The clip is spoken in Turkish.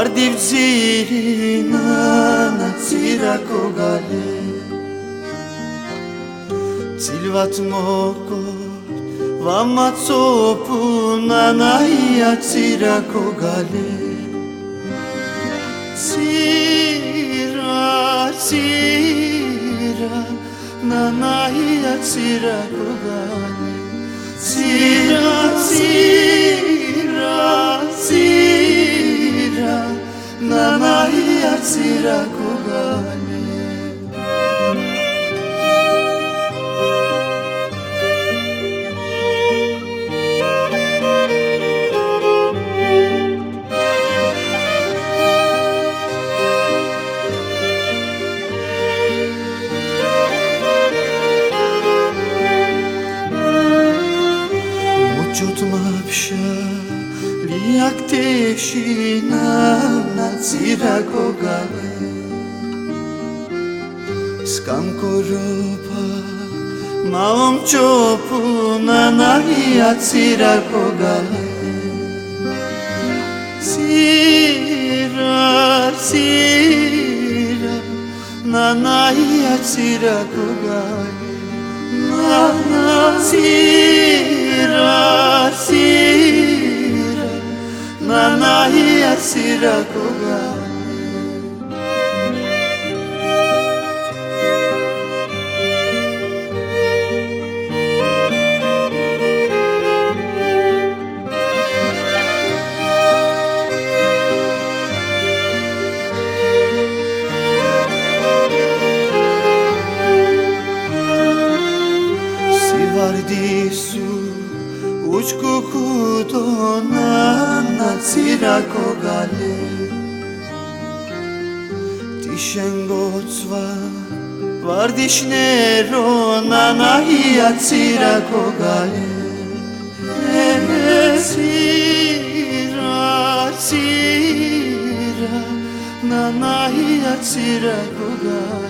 ვარდი ვძირინა ნაცირაკო გალე Silvatmoko Vamatsopunanaia tsirako gale Tsira, tsira Nanaia tsirako gale Tsira, tsira, tsira Nanaia tsirako gale Muchot mapsha liak teshina na tsira kogale Skam koropa maom chopu na nahi tsira kogale Tsira, tsira, Maria Siracuga. Uchku kudona na tsirako gale Tishengotsva vardishnero na nahia tsirako gale Sira, sira, na nahia tsirako gale Sira,